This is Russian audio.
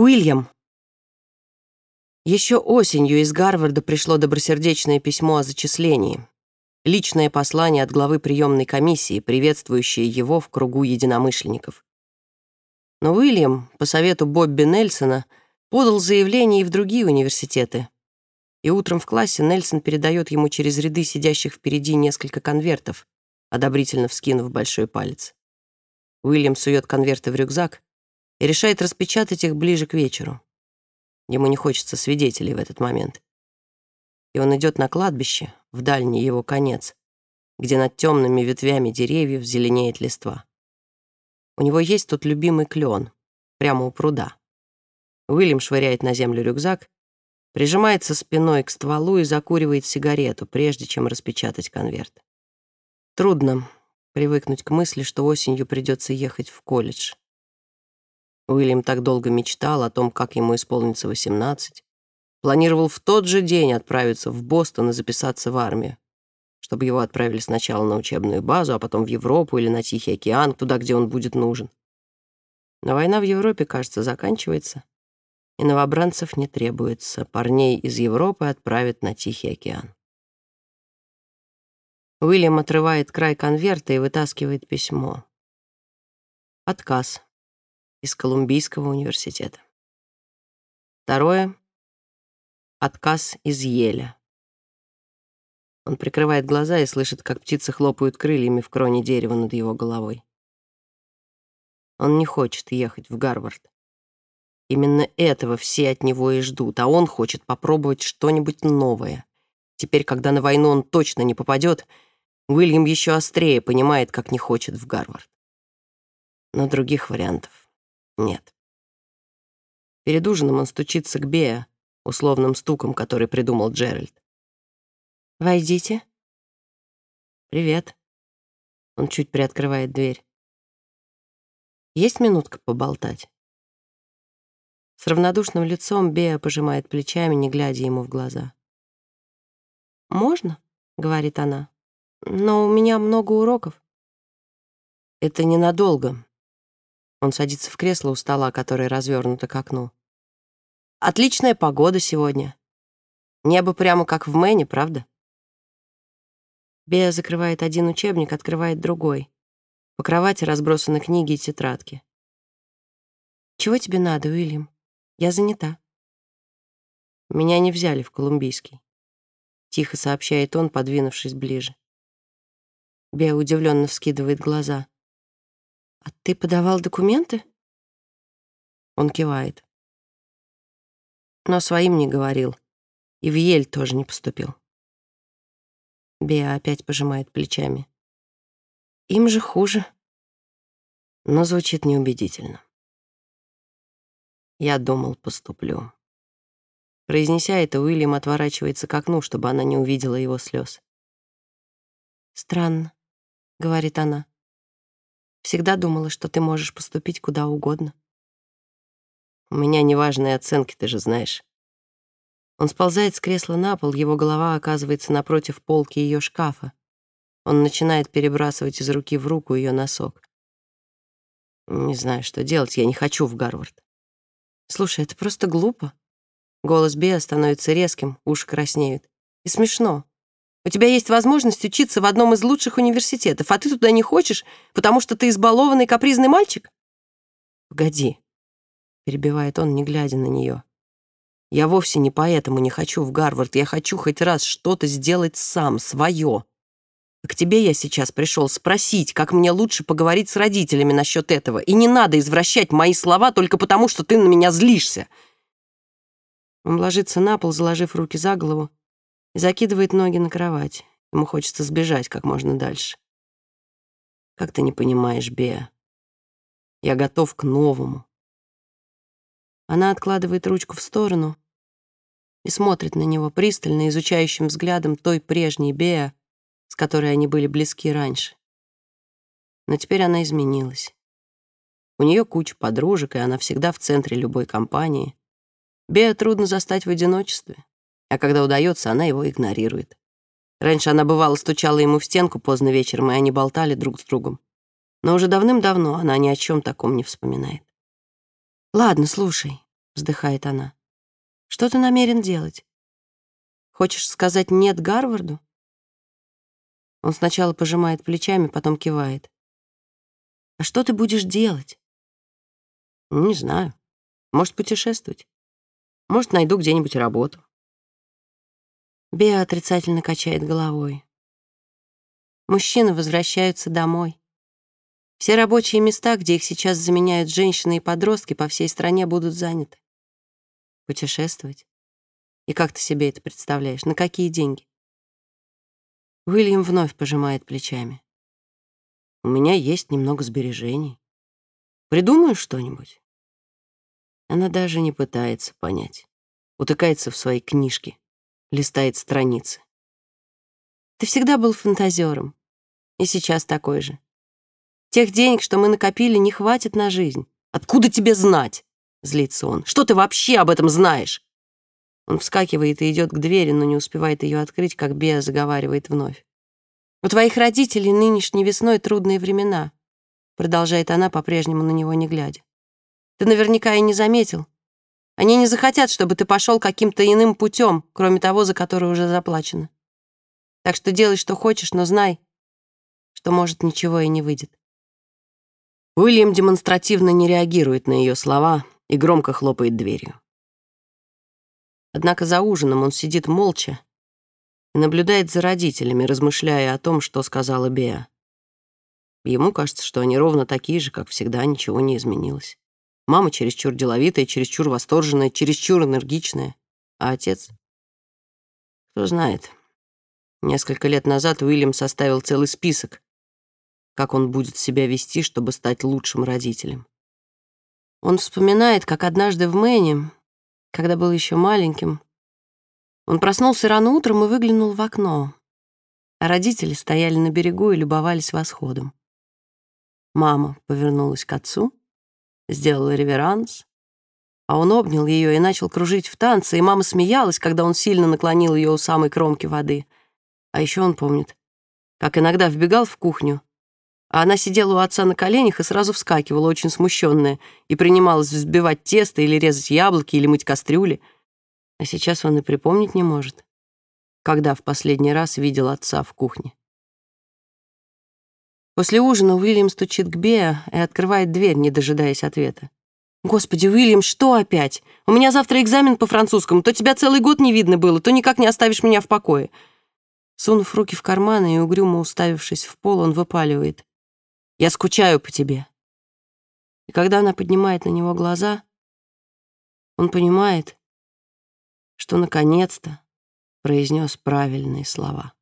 Уильям. Еще осенью из Гарварда пришло добросердечное письмо о зачислении. Личное послание от главы приемной комиссии, приветствующее его в кругу единомышленников. Но Уильям, по совету Бобби Нельсона, подал заявление и в другие университеты. И утром в классе Нельсон передает ему через ряды сидящих впереди несколько конвертов, одобрительно вскинув большой палец. Уильям сует конверты в рюкзак, и решает распечатать их ближе к вечеру. Ему не хочется свидетелей в этот момент. И он идет на кладбище, в дальний его конец, где над темными ветвями деревьев зеленеет листва. У него есть тут любимый клен, прямо у пруда. Уильям швыряет на землю рюкзак, прижимается спиной к стволу и закуривает сигарету, прежде чем распечатать конверт. Трудно привыкнуть к мысли, что осенью придется ехать в колледж. Уильям так долго мечтал о том, как ему исполнится 18. Планировал в тот же день отправиться в Бостон и записаться в армию, чтобы его отправили сначала на учебную базу, а потом в Европу или на Тихий океан, туда, где он будет нужен. Но война в Европе, кажется, заканчивается, и новобранцев не требуется. Парней из Европы отправят на Тихий океан. Уильям отрывает край конверта и вытаскивает письмо. Отказ из Колумбийского университета. Второе — отказ из Еля. Он прикрывает глаза и слышит, как птицы хлопают крыльями в кроне дерева над его головой. Он не хочет ехать в Гарвард. Именно этого все от него и ждут, а он хочет попробовать что-нибудь новое. Теперь, когда на войну он точно не попадет, Уильям еще острее понимает, как не хочет в Гарвард. Но других вариантов нет. Перед ужином он стучится к Беа, условным стуком, который придумал Джеральд. «Войдите». «Привет». Он чуть приоткрывает дверь. «Есть минутка поболтать?» С равнодушным лицом Беа пожимает плечами, не глядя ему в глаза. «Можно?» — говорит она. «Но у меня много уроков». «Это ненадолго», он садится в кресло у стола, которое развернуто к окну. «Отличная погода сегодня. Небо прямо как в Мэне, правда?» Бея закрывает один учебник, открывает другой. По кровати разбросаны книги и тетрадки. «Чего тебе надо, Уильям? Я занята». «Меня не взяли в Колумбийский», — тихо сообщает он, подвинувшись ближе. Бея удивленно вскидывает глаза. «А ты подавал документы?» Он кивает. Но своим не говорил. И в Ель тоже не поступил. Беа опять пожимает плечами. Им же хуже. Но звучит неубедительно. Я думал, поступлю. Произнеся это, Уильям отворачивается к окну, чтобы она не увидела его слез. «Странно», — говорит она. Всегда думала, что ты можешь поступить куда угодно. У меня неважные оценки, ты же знаешь. Он сползает с кресла на пол, его голова оказывается напротив полки ее шкафа. Он начинает перебрасывать из руки в руку ее носок. Не знаю, что делать, я не хочу в Гарвард. Слушай, это просто глупо. Голос Беа становится резким, уши краснеют. И смешно. У тебя есть возможность учиться в одном из лучших университетов, а ты туда не хочешь, потому что ты избалованный капризный мальчик? Погоди, перебивает он, не глядя на нее. Я вовсе не поэтому не хочу в Гарвард. Я хочу хоть раз что-то сделать сам, свое. А к тебе я сейчас пришел спросить, как мне лучше поговорить с родителями насчет этого. И не надо извращать мои слова только потому, что ты на меня злишься. Он ложится на пол, заложив руки за голову, и закидывает ноги на кровать. Ему хочется сбежать как можно дальше. Как ты не понимаешь, Беа? Я готов к новому. Она откладывает ручку в сторону и смотрит на него пристально, изучающим взглядом той прежней Беа, с которой они были близки раньше. Но теперь она изменилась. У нее куча подружек, и она всегда в центре любой компании. Беа трудно застать в одиночестве а когда удается, она его игнорирует. Раньше она бывало стучала ему в стенку поздно вечером, и они болтали друг с другом. Но уже давным-давно она ни о чем таком не вспоминает. «Ладно, слушай», — вздыхает она. Что ты намерен делать? Хочешь сказать «нет» Гарварду? Он сначала пожимает плечами, потом кивает. А что ты будешь делать? Не знаю. Может, путешествовать. Может, найду где-нибудь работу. Беа отрицательно качает головой. Мужчины возвращаются домой. Все рабочие места, где их сейчас заменяют женщины и подростки, по всей стране будут заняты. Путешествовать? И как ты себе это представляешь? На какие деньги? Уильям вновь пожимает плечами. У меня есть немного сбережений. Придумаю что-нибудь. Она даже не пытается понять. Утыкается в свои книжки, листает страницы. Ты всегда был фантазером. И сейчас такой же. Тех денег, что мы накопили, не хватит на жизнь. Откуда тебе знать? Злится он. Что ты вообще об этом знаешь? Он вскакивает и идет к двери, но не успевает ее открыть, как Беа заговаривает вновь. «У твоих родителей нынешней весной трудные времена», продолжает она, по-прежнему на него не глядя. «Ты наверняка и не заметил. Они не захотят, чтобы ты пошел каким-то иным путем, кроме того, за который уже заплачено. Так что делай, что хочешь, но знай, что, может, ничего и не выйдет». Уильям демонстративно не реагирует на ее слова и громко хлопает дверью. Однако за ужином он сидит молча и наблюдает за родителями, размышляя о том, что сказала Беа. Ему кажется, что они ровно такие же, как всегда, ничего не изменилось. Мама чересчур деловитая, чересчур восторженная, чересчур энергичная. А отец? Кто знает. Несколько лет назад Уильям составил целый список, как он будет себя вести, чтобы стать лучшим родителем. Он вспоминает, как однажды в Мэне, когда был еще маленьким, он проснулся рано утром и выглянул в окно, а родители стояли на берегу и любовались восходом. Мама повернулась к отцу, сделала реверанс, а он обнял ее и начал кружить в танце, и мама смеялась, когда он сильно наклонил ее у самой кромки воды. А еще он помнит, как иногда вбегал в кухню, а она сидела у отца на коленях и сразу вскакивала, очень смущенная, и принималась взбивать тесто или резать яблоки или мыть кастрюли — а сейчас он и припомнить не может, когда в последний раз видел отца в кухне. После ужина Уильям стучит к Беа и открывает дверь, не дожидаясь ответа. «Господи, Уильям, что опять? У меня завтра экзамен по французскому. То тебя целый год не видно было, то никак не оставишь меня в покое». Сунув руки в карманы и угрюмо уставившись в пол, он выпаливает. «Я скучаю по тебе». И когда она поднимает на него глаза, он понимает, что наконец-то произнес правильные слова.